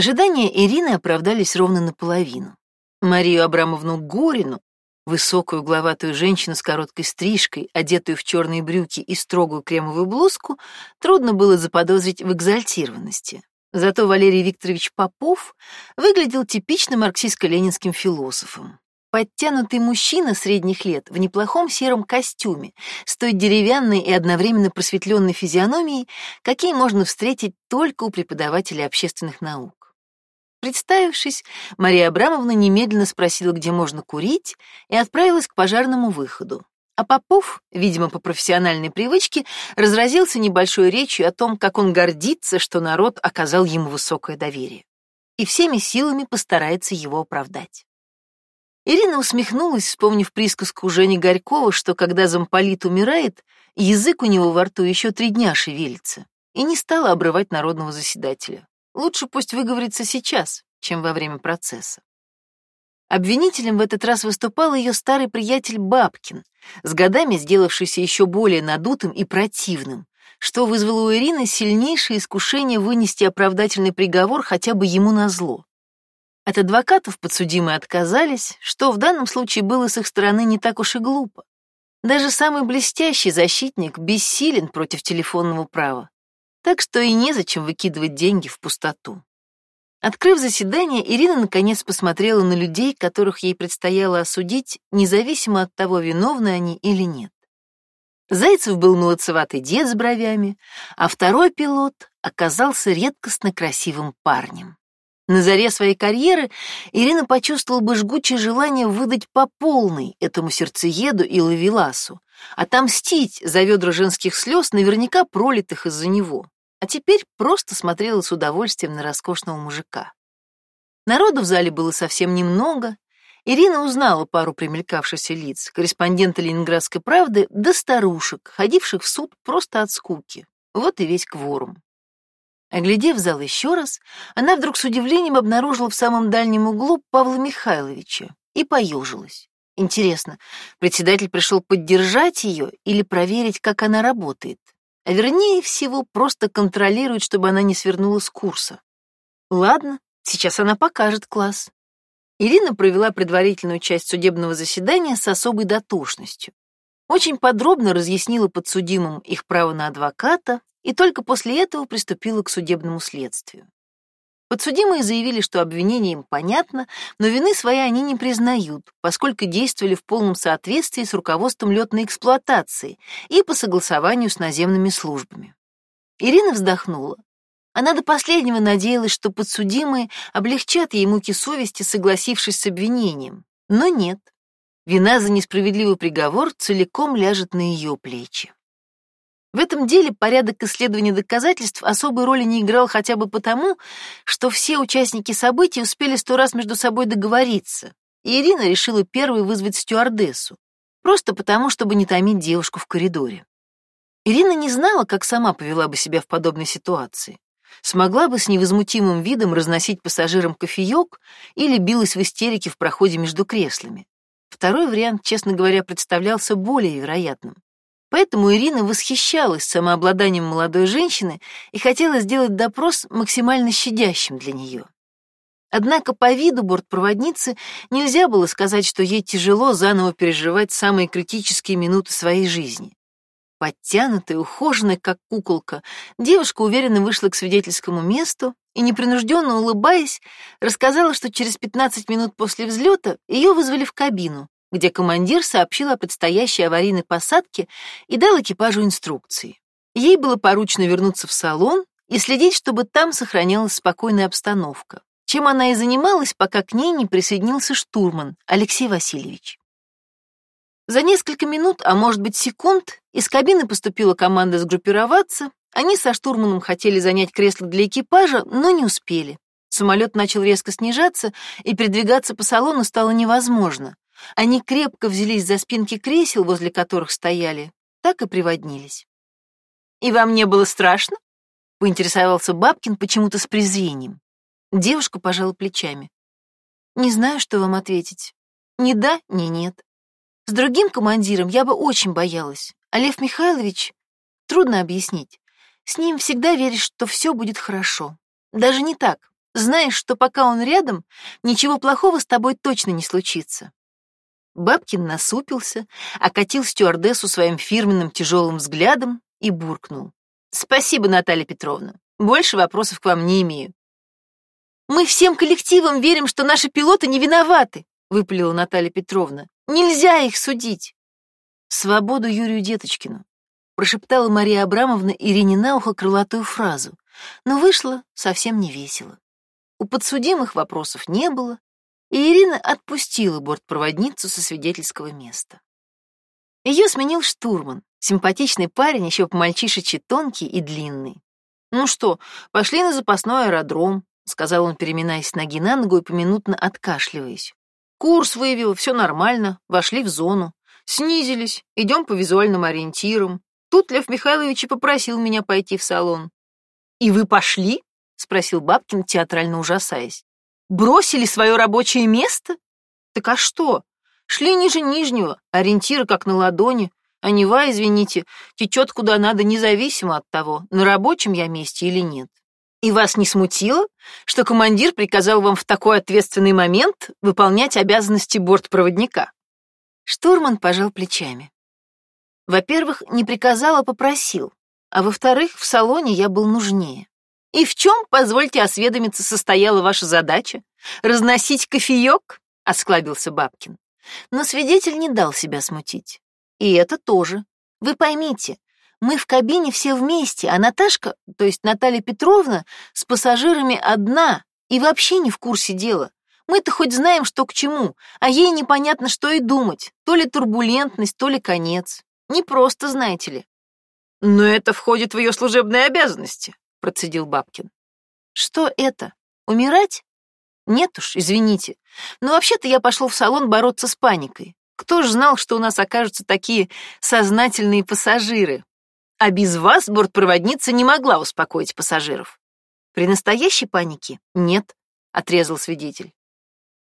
Ожидания Ирины оправдались ровно наполовину. Марию Абрамовну Горину, высокую угловатую женщину с короткой стрижкой, одетую в черные брюки и строгую кремовую блузку, трудно было заподозрить в экзальтированности. Зато Валерий Викторович Попов выглядел типично марксистско-ленинским философом. Подтянутый мужчина средних лет в неплохом сером костюме, с той деревянной и одновременно просветленной физиономией, какие можно встретить только у преподавателей общественных наук. Представившись, Мария Абрамовна немедленно спросила, где можно курить, и отправилась к пожарному выходу. А Попов, видимо, по профессиональной привычке, разразился небольшой речью о том, как он гордится, что народ оказал ему высокое доверие, и всеми силами постарается его оправдать. Ирина усмехнулась, вспомнив присказку Жени Горького, что когда замполит умирает, язык у него во рту еще три дня шевелится, и не стала обрывать народного заседателя. Лучше пусть выговорится сейчас, чем во время процесса. Обвинителем в этот раз выступал ее старый приятель Бабкин, с годами сделавшийся еще более надутым и противным, что вызвало у Ирины сильнейшее искушение вынести оправдательный приговор хотя бы ему назло. От адвокатов подсудимые отказались, что в данном случае было с их стороны не так уж и глупо. Даже самый блестящий защитник бессилен против телефонного права, так что и незачем выкидывать деньги в пустоту. Открыв заседание, Ирина наконец посмотрела на людей, которых ей предстояло осудить, независимо от того, виновны они или нет. Зайцев был молодцеватый дед с бровями, а второй пилот оказался редкостно красивым парнем. На заре своей карьеры Ирина почувствовала бы жгучее желание выдать по полной этому сердцееду и лавеласу, отомстить за ведра женских слез, наверняка пролитых из-за него. А теперь просто смотрела с удовольствием на роскошного мужика. Народу в зале было совсем немного. Ирина узнала пару примелькавшихся лиц, корреспондента «Ленинградской правды» да старушек, ходивших в суд просто от скуки. Вот и весь кворум. Оглядев зал еще раз, она вдруг с удивлением обнаружила в самом дальнем углу Павла Михайловича и поежилась. Интересно, председатель пришел поддержать ее или проверить, как она работает? А вернее всего, просто контролирует, чтобы она не свернула с курса. Ладно, сейчас она покажет класс. Ирина провела предварительную часть судебного заседания с особой дотошностью. Очень подробно разъяснила подсудимым их право на адвоката, и только после этого приступила к судебному следствию. Подсудимые заявили, что обвинение им понятно, но вины своей они не признают, поскольку действовали в полном соответствии с руководством летной эксплуатации и по согласованию с наземными службами. Ирина вздохнула. Она до последнего надеялась, что подсудимые облегчат ей муки совести, согласившись с обвинением. Но нет. Вина за несправедливый приговор целиком ляжет на ее плечи. В этом деле порядок исследования доказательств особой роли не играл хотя бы потому, что все участники событий успели сто раз между собой договориться, и Ирина решила первой вызвать стюардессу, просто потому, чтобы не томить девушку в коридоре. Ирина не знала, как сама повела бы себя в подобной ситуации. Смогла бы с невозмутимым видом разносить пассажирам кофеек или билась в истерике в проходе между креслами. Второй вариант, честно говоря, представлялся более вероятным. Поэтому Ирина восхищалась самообладанием молодой женщины и хотела сделать допрос максимально щадящим для нее. Однако по виду бортпроводницы нельзя было сказать, что ей тяжело заново переживать самые критические минуты своей жизни. Подтянутая, ухоженная, как куколка, девушка уверенно вышла к свидетельскому месту и, непринужденно улыбаясь, рассказала, что через 15 минут после взлета ее вызвали в кабину, где командир сообщил о предстоящей аварийной посадке и дал экипажу инструкции. Ей было поручено вернуться в салон и следить, чтобы там сохранялась спокойная обстановка, чем она и занималась, пока к ней не присоединился штурман Алексей Васильевич. За несколько минут, а может быть секунд, из кабины поступила команда сгруппироваться, они со штурманом хотели занять кресло для экипажа, но не успели. Самолет начал резко снижаться, и передвигаться по салону стало невозможно. Они крепко взялись за спинки кресел, возле которых стояли, так и приводнились. «И вам не было страшно?» — поинтересовался Бабкин почему-то с презрением. Девушка пожала плечами. «Не знаю, что вам ответить. Ни да, ни нет. С другим командиром я бы очень боялась, а Лев Михайлович... Трудно объяснить. С ним всегда веришь, что все будет хорошо. Даже не так. Знаешь, что пока он рядом, ничего плохого с тобой точно не случится. Бабкин насупился, окатил стюардессу своим фирменным тяжелым взглядом и буркнул. «Спасибо, Наталья Петровна. Больше вопросов к вам не имею». «Мы всем коллективом верим, что наши пилоты не виноваты», выпалила Наталья Петровна. «Нельзя их судить». «Свободу Юрию Деточкину», прошептала Мария Абрамовна Ирине на ухо крылатую фразу, но вышло совсем не весело. У подсудимых вопросов не было, и Ирина отпустила бортпроводницу со свидетельского места. Ее сменил штурман, симпатичный парень, еще по-мальчишечи тонкий и длинный. «Ну что, пошли на запасной аэродром», — сказал он, переминаясь ноги на ногу и поминутно откашливаясь. «Курс вывел, все нормально, вошли в зону. Снизились, идем по визуальным ориентирам. Тут Лев Михайлович и попросил меня пойти в салон». «И вы пошли?» — спросил Бабкин, театрально ужасаясь. Бросили свое рабочее место? Так а что? Шли ниже нижнего, ориентиры как на ладони, а Нева, извините, течет куда надо, независимо от того, на рабочем я месте или нет. И вас не смутило, что командир приказал вам в такой ответственный момент выполнять обязанности бортпроводника? Штурман пожал плечами. Во-первых, не приказал, а попросил, а во-вторых, в салоне я был нужнее. И в чем, позвольте осведомиться, состояла ваша задача? Разносить кофеек? Осклабился Бабкин. Но свидетель не дал себя смутить. И это тоже. Вы поймите, мы в кабине все вместе, а Наташка, то есть Наталья Петровна, с пассажирами одна и вообще не в курсе дела. Мы-то хоть знаем, что к чему, а ей непонятно, что и думать. То ли турбулентность, то ли конец. Не просто, знаете ли. Но это входит в ее служебные обязанности процедил Бабкин. Что это? Умирать? Нет уж, извините. Но вообще-то я пошел в салон бороться с паникой. Кто ж знал, что у нас окажутся такие сознательные пассажиры? А без вас бортпроводница не могла успокоить пассажиров. При настоящей панике нет, отрезал свидетель.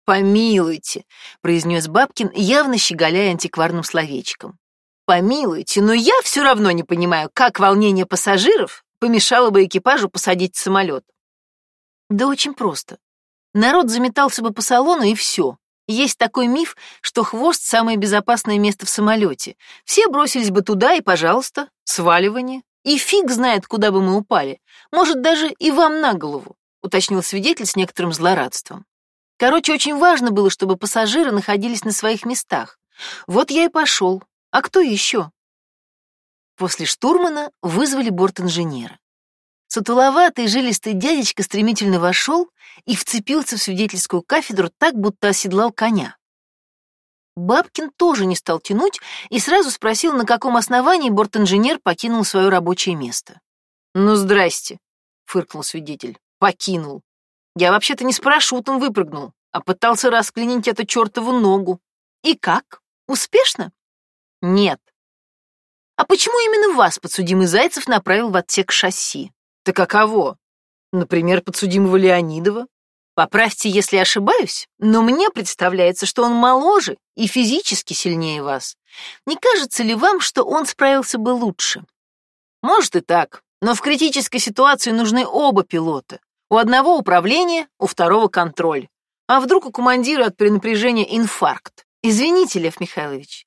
Помилуйте, произнес Бабкин, явно щеголяя антикварным словечком. Помилуйте, но я все равно не понимаю, как волнение пассажиров помешало бы экипажу посадить самолет. Да очень просто. Народ заметался бы по салону, и все. Есть такой миф, что хвост — самое безопасное место в самолете. Все бросились бы туда, и, пожалуйста, сваливание. И фиг знает, куда бы мы упали. Может, даже и вам на голову, уточнил свидетель с некоторым злорадством. Короче, очень важно было, чтобы пассажиры находились на своих местах. Вот я и пошел. А кто еще? После штурмана вызвали бортинженера. Сутуловатый жилистый дядечка стремительно вошел и вцепился в свидетельскую кафедру так, будто оседлал коня. Бабкин тоже не стал тянуть и сразу спросил, на каком основании бортинженер покинул свое рабочее место. «Ну, здрасте», — фыркнул свидетель. «Покинул. Я вообще-то не с парашютом выпрыгнул, а пытался расклинить эту чертову ногу. И как? Успешно?» «Нет. А почему именно вас подсудимый Зайцев направил в отсек шасси? Да каково? Например, подсудимого Леонидова? Поправьте, если ошибаюсь, но мне представляется, что он моложе и физически сильнее вас. Не кажется ли вам, что он справился бы лучше? Может и так, но в критической ситуации нужны оба пилота. У одного управление, у второго контроль. А вдруг у командира от перенапряжения инфаркт? Извините, Лев Михайлович,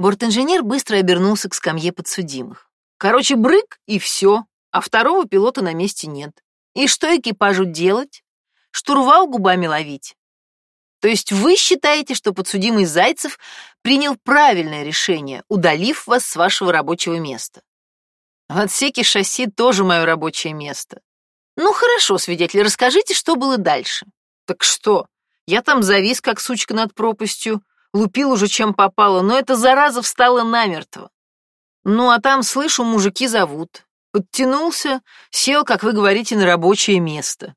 Бортинженер быстро обернулся к скамье подсудимых. Короче, брык и все, а второго пилота на месте нет. И что экипажу делать? Штурвал губами ловить. То есть вы считаете, что подсудимый Зайцев принял правильное решение, удалив вас с вашего рабочего места? В отсеке шасси тоже мое рабочее место. Ну хорошо, свидетель, расскажите, что было дальше. Так что? Я там завис, как сучка над пропастью, лупил уже чем попало, но эта зараза встала намертво. Ну, а там, слышу, мужики зовут. Подтянулся, сел, как вы говорите, на рабочее место.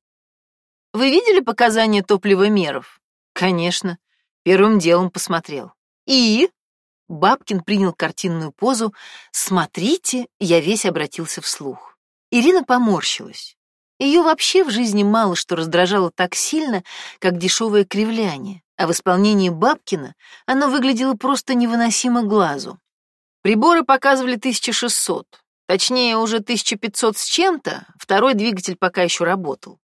Вы видели показания топливомеров? Конечно. Первым делом посмотрел. И? Бабкин принял картинную позу. Смотрите, я весь обратился вслух. Ирина поморщилась. Ее вообще в жизни мало что раздражало так сильно, как дешевое кривляние а в исполнении Бабкина оно выглядело просто невыносимо глазу. Приборы показывали 1600, точнее уже 1500 с чем-то, второй двигатель пока еще работал.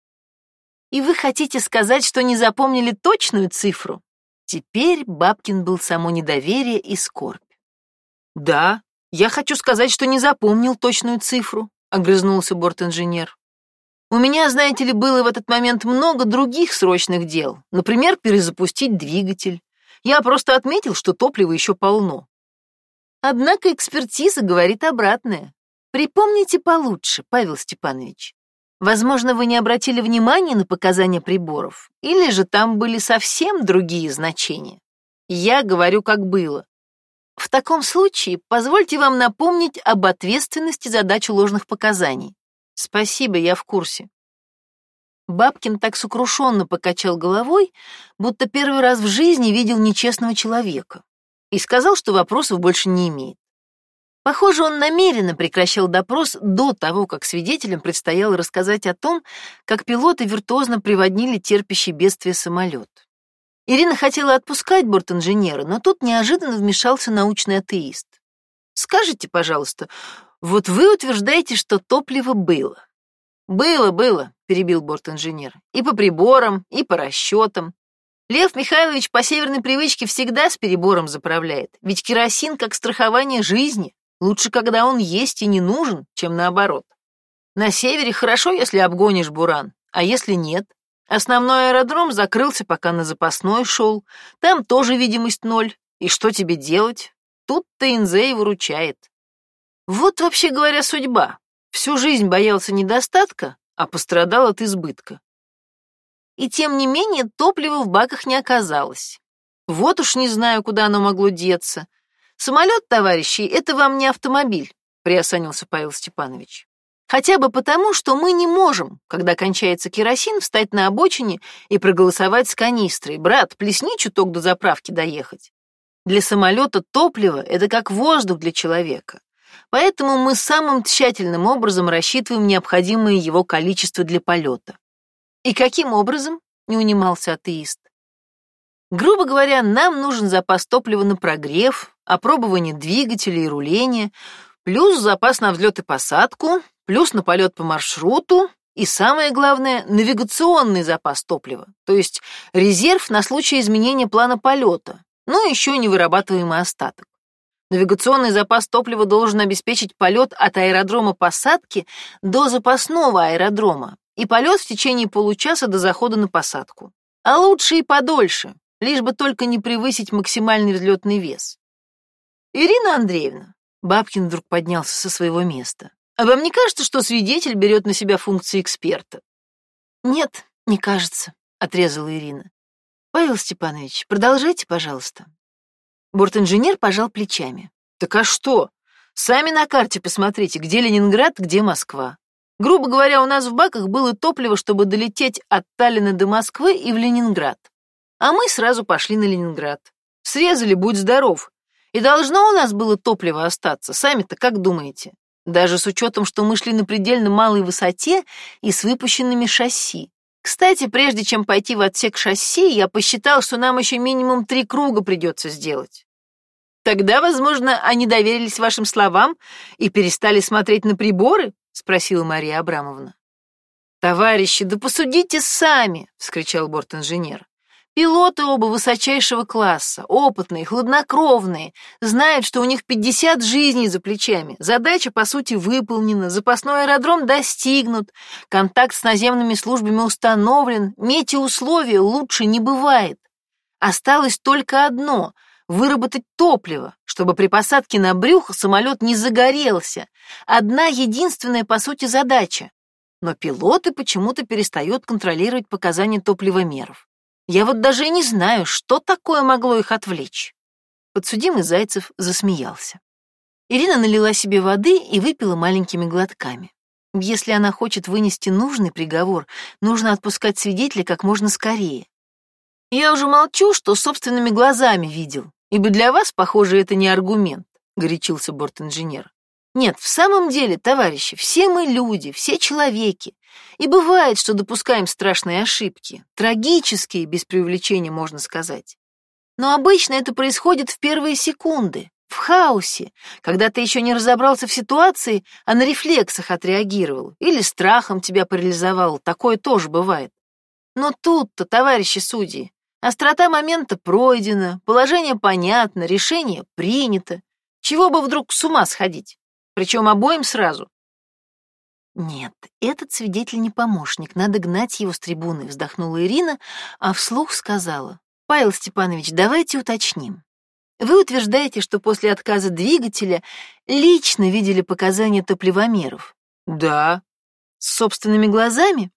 И вы хотите сказать, что не запомнили точную цифру? Теперь Бабкин был само недоверие и скорбь. Да, я хочу сказать, что не запомнил точную цифру, огрызнулся бортинженер. У меня, знаете ли, было в этот момент много других срочных дел. Например, перезапустить двигатель. Я просто отметил, что топлива еще полно. Однако экспертиза говорит обратное. Припомните получше, Павел Степанович. Возможно, вы не обратили внимания на показания приборов, или же там были совсем другие значения. Я говорю, как было. В таком случае позвольте вам напомнить об ответственности за дачу ложных показаний. Спасибо, я в курсе. Бабкин так сокрушенно покачал головой, будто первый раз в жизни видел нечестного человека, и сказал, что вопросов больше не имеет. Похоже, он намеренно прекращал допрос до того, как свидетелям предстояло рассказать о том, как пилоты виртуозно приводнили терпящий бедствие самолет. Ирина хотела отпускать бортинженера, но тут неожиданно вмешался научный атеист. «Скажите, пожалуйста, вот вы утверждаете, что топливо было?» «Было, было», — перебил бортинженер, «и по приборам, и по расчетам. Лев Михайлович по северной привычке всегда с перебором заправляет, ведь керосин как страхование жизни. Лучше, когда он есть и не нужен, чем наоборот. На севере хорошо, если обгонишь буран, а если нет? Основной аэродром закрылся, пока на запасной шел. Там тоже видимость ноль. И что тебе делать? Тут-то Инзей выручает. Вот, вообще говоря, судьба. Всю жизнь боялся недостатка, а пострадал от избытка. И тем не менее топлива в баках не оказалось. Вот уж не знаю, куда оно могло деться. Самолет, товарищи, это вам не автомобиль, приосанился Павел Степанович. Хотя бы потому, что мы не можем, когда кончается керосин, встать на обочине и проголосовать с канистрой. Брат, плесни чуток до заправки доехать. Для самолета топливо — это как воздух для человека. Поэтому мы самым тщательным образом рассчитываем необходимое его количество для полета. И каким образом? Не унимался атеист. Грубо говоря, нам нужен запас топлива на прогрев, опробование двигателя и руления, плюс запас на взлет и посадку, плюс на полет по маршруту и, самое главное, навигационный запас топлива, то есть резерв на случай изменения плана полета, ну еще не вырабатываемый остаток. Навигационный запас топлива должен обеспечить полет от аэродрома посадки до запасного аэродрома и полет в течение получаса до захода на посадку. А лучше и подольше, лишь бы только не превысить максимальный взлетный вес. «Ирина Андреевна», — Бабкин вдруг поднялся со своего места, «а вам не кажется, что свидетель берет на себя функции эксперта?» «Нет, не кажется», — отрезала Ирина. «Павел Степанович, продолжайте, пожалуйста». Бортинженер пожал плечами. «Так а что? Сами на карте посмотрите, где Ленинград, где Москва. Грубо говоря, у нас в баках было топливо, чтобы долететь от Таллина до Москвы и в Ленинград. А мы сразу пошли на Ленинград. Срезали, будь здоров, и должно у нас было топливо остаться, сами-то как думаете? Даже с учетом, что мы шли на предельно малой высоте и с выпущенными шасси. Кстати, прежде чем пойти в отсек шасси, я посчитал, что нам еще минимум три круга придется сделать. Тогда, возможно, они доверились вашим словам и перестали смотреть на приборы? Спросила Мария Абрамовна. Товарищи, да посудите сами, вскричал бортинженер. Пилоты оба высочайшего класса, опытные, хладнокровные, знают, что у них 50 жизней за плечами. Задача, по сути, выполнена, запасной аэродром достигнут, контакт с наземными службами установлен, метеоусловия лучше не бывает. Осталось только одно — выработать топливо, чтобы при посадке на брюхо самолет не загорелся. Одна единственная, по сути, задача. Но пилоты почему-то перестают контролировать показания топливомеров. Я вот даже и не знаю, что такое могло их отвлечь. Подсудимый Зайцев засмеялся. Ирина налила себе воды и выпила маленькими глотками. Если она хочет вынести нужный приговор, нужно отпускать свидетеля как можно скорее. Я уже молчу, что собственными глазами видел, ибо для вас, похоже, это не аргумент, горячился бортинженер. Нет, в самом деле, товарищи, все мы люди, все человеки. И бывает, что допускаем страшные ошибки, трагические, без преувеличения можно сказать. Но обычно это происходит в первые секунды, в хаосе, когда ты еще не разобрался в ситуации, а на рефлексах отреагировал, или страхом тебя парализовал, такое тоже бывает. Но тут-то, товарищи судьи, острота момента пройдена, положение понятно, решение принято. Чего бы вдруг с ума сходить? Причем обоим сразу. Нет, этот свидетель не помощник, надо гнать его с трибуны, вздохнула Ирина, а вслух сказала. Павел Степанович, давайте уточним. Вы утверждаете, что после отказа двигателя лично видели показания топливомеров? Да. С собственными глазами?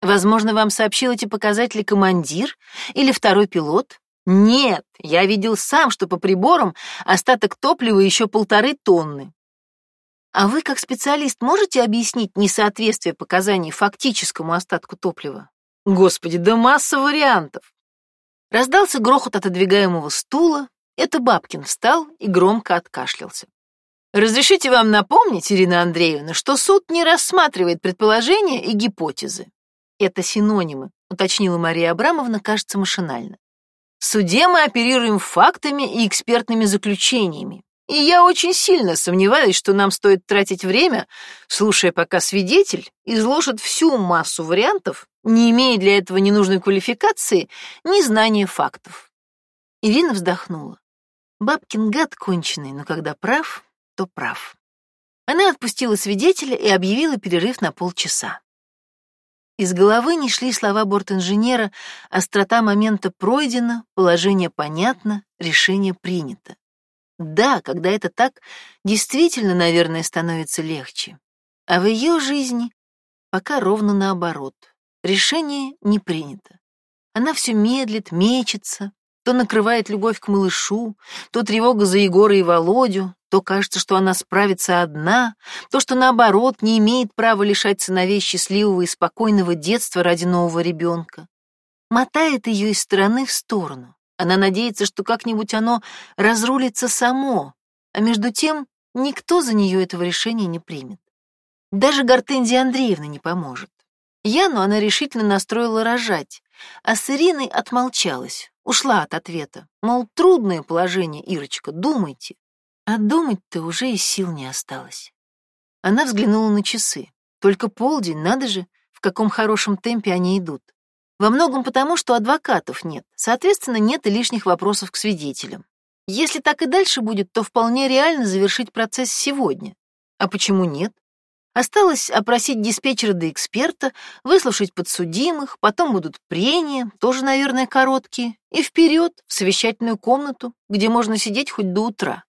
Возможно, вам сообщил эти показатели командир или второй пилот? Нет, я видел сам, что по приборам остаток топлива еще полторы тонны. А вы, как специалист, можете объяснить несоответствие показаний фактическому остатку топлива? Господи, да масса вариантов. Раздался грохот отодвигаемого стула, это Бабкин встал и громко откашлялся. Разрешите вам напомнить, Ирина Андреевна, что суд не рассматривает предположения и гипотезы. Это синонимы, уточнила Мария Абрамовна, кажется, машинально. В суде мы оперируем фактами и экспертными заключениями. И я очень сильно сомневаюсь, что нам стоит тратить время, слушая, пока свидетель изложит всю массу вариантов, не имея для этого ни нужной квалификации, ни знания фактов. Ирина вздохнула. Бабкин гад конченый, но когда прав, то прав. Она отпустила свидетеля и объявила перерыв на полчаса. Из головы не шли слова бортинженера, острота момента пройдена, положение понятно, решение принято. Да, когда это так, действительно, наверное, становится легче. А в ее жизни пока ровно наоборот. Решение не принято. Она все медлит, мечется, то накрывает любовь к малышу, то тревога за Егора и Володю, то кажется, что она справится одна, то, что наоборот не имеет права лишать сыновей счастливого и спокойного детства ради нового ребенка. Мотает ее из стороны в сторону. Она надеется, что как-нибудь оно разрулится само, а между тем никто за нее этого решения не примет. Даже Гортензия Андреевна не поможет. Яну она решительно настроила рожать, а с Ириной отмолчалась, ушла от ответа. Мол, трудное положение, Ирочка, думайте. А думать-то уже и сил не осталось. Она взглянула на часы. Только полдень, надо же, в каком хорошем темпе они идут. Во многом потому, что адвокатов нет, соответственно, нет и лишних вопросов к свидетелям. Если так и дальше будет, то вполне реально завершить процесс сегодня. А почему нет? Осталось опросить диспетчера до эксперта, выслушать подсудимых, потом будут прения, тоже, наверное, короткие, и вперед в совещательную комнату, где можно сидеть хоть до утра.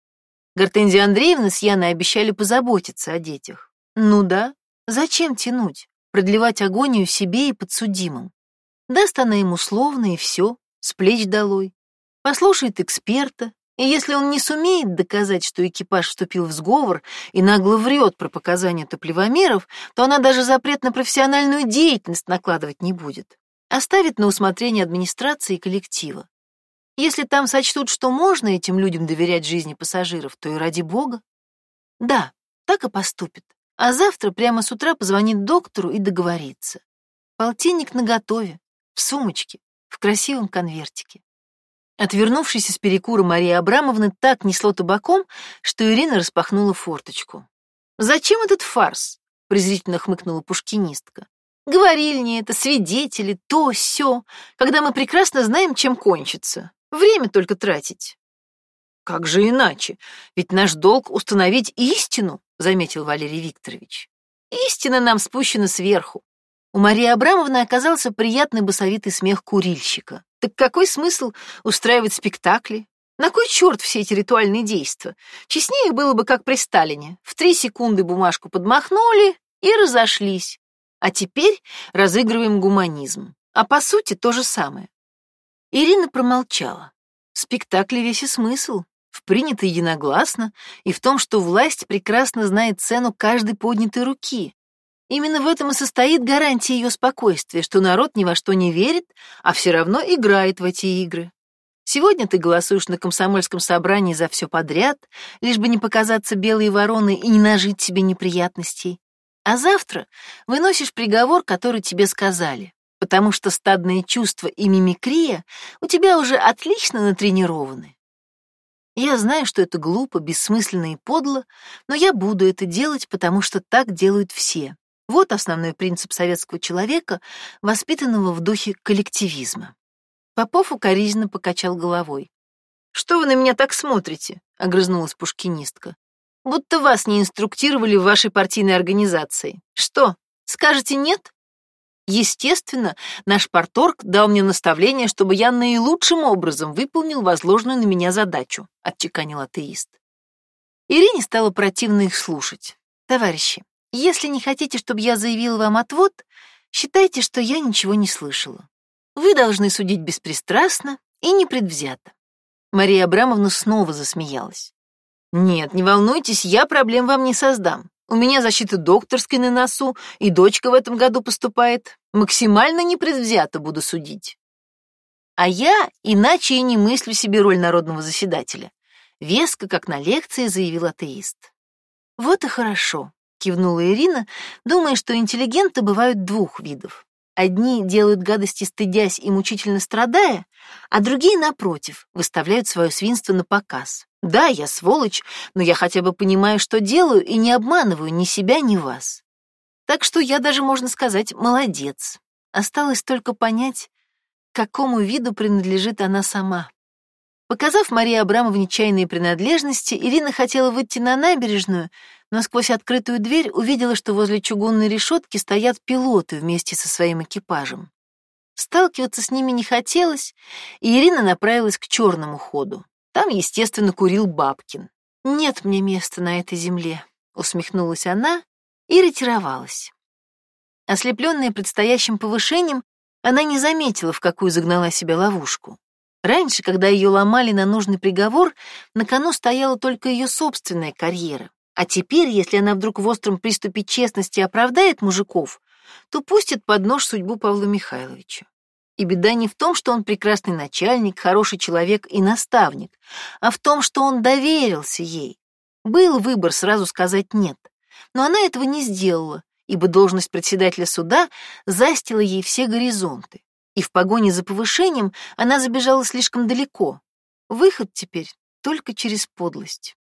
Гортензия Андреевна с Яной обещали позаботиться о детях. Ну да, зачем тянуть, продлевать агонию себе и подсудимым? Даст она ему условно и все, с плеч долой. Послушает эксперта, и если он не сумеет доказать, что экипаж вступил в сговор и нагло врет про показания топливомеров, то она даже запрет на профессиональную деятельность накладывать не будет. Оставит на усмотрение администрации и коллектива. Если там сочтут, что можно этим людям доверять жизни пассажиров, то и ради бога. Да, так и поступит. А завтра прямо с утра позвонит доктору и договорится. Полтинник наготове, в сумочке, в красивом конвертике. Отвернувшись из перекура Марии Абрамовны так несло табаком, что Ирина распахнула форточку. «Зачем этот фарс?» — презрительно хмыкнула пушкинистка. «Говорили мне это свидетели, то, сё, когда мы прекрасно знаем, чем кончится. Время только тратить. Как же иначе? Ведь наш долг установить истину, заметил Валерий Викторович. Истина нам спущена сверху. У Марии Абрамовны оказался приятный басовитый смех курильщика. Так какой смысл устраивать спектакли? На кой черт все эти ритуальные действия? Честнее было бы, как при Сталине. В три секунды бумажку подмахнули и разошлись. А теперь разыгрываем гуманизм. А по сути то же самое. Ирина промолчала. В спектакле весь и смысл, в принято единогласно, и в том, что власть прекрасно знает цену каждой поднятой руки. Именно в этом и состоит гарантия ее спокойствия, что народ ни во что не верит, а все равно играет в эти игры. Сегодня ты голосуешь на комсомольском собрании за все подряд, лишь бы не показаться белой вороной и не нажить себе неприятностей. А завтра выносишь приговор, который тебе сказали потому что стадные чувства и мимикрия у тебя уже отлично натренированы. Я знаю, что это глупо, бессмысленно и подло, но я буду это делать, потому что так делают все. Вот основной принцип советского человека, воспитанного в духе коллективизма. Попов укоризненно покачал головой. «Что вы на меня так смотрите?» — огрызнулась пушкинистка. «Будто вас не инструктировали в вашей партийной организации. Что, скажете нет?» Естественно, наш порторг дал мне наставление, чтобы я наилучшим образом выполнил возложенную на меня задачу, отчеканил атеист. Ирине стало противно их слушать. Товарищи, если не хотите, чтобы я заявила вам отвод, считайте, что я ничего не слышала. Вы должны судить беспристрастно и непредвзято. Мария Абрамовна снова засмеялась. Нет, не волнуйтесь, я проблем вам не создам. У меня защита докторской на носу, и дочка в этом году поступает. Максимально непредвзято буду судить. А я иначе и не мыслю себе роль народного заседателя. Веско, как на лекции, заявил атеист. Вот и хорошо кивнула Ирина, думая, что интеллигенты бывают двух видов. Одни делают гадости, стыдясь и мучительно страдая, а другие, напротив, выставляют свое свинство на показ. Да, я сволочь, но я хотя бы понимаю, что делаю, и не обманываю ни себя, ни вас. Так что я даже, можно сказать, молодец. Осталось только понять, какому виду принадлежит она сама. Показав Марии Абрамовне чайные принадлежности, Ирина хотела выйти на набережную, но сквозь открытую дверь увидела, что возле чугунной решетки стоят пилоты вместе со своим экипажем. Сталкиваться с ними не хотелось, и Ирина направилась к черному ходу. Там, естественно, курил Бабкин. «Нет мне места на этой земле», — усмехнулась она и ретировалась. Ослепленная предстоящим повышением, она не заметила, в какую загнала себя ловушку. Раньше, когда ее ломали на нужный приговор, на кону стояла только ее собственная карьера. А теперь, если она вдруг в остром приступе честности оправдает мужиков, то пустит под нож судьбу Павла Михайловича. И беда не в том, что он прекрасный начальник, хороший человек и наставник, а в том, что он доверился ей. Был выбор сразу сказать «нет», но она этого не сделала, ибо должность председателя суда застила ей все горизонты. И в погоне за повышением она забежала слишком далеко. Выход теперь только через подлость.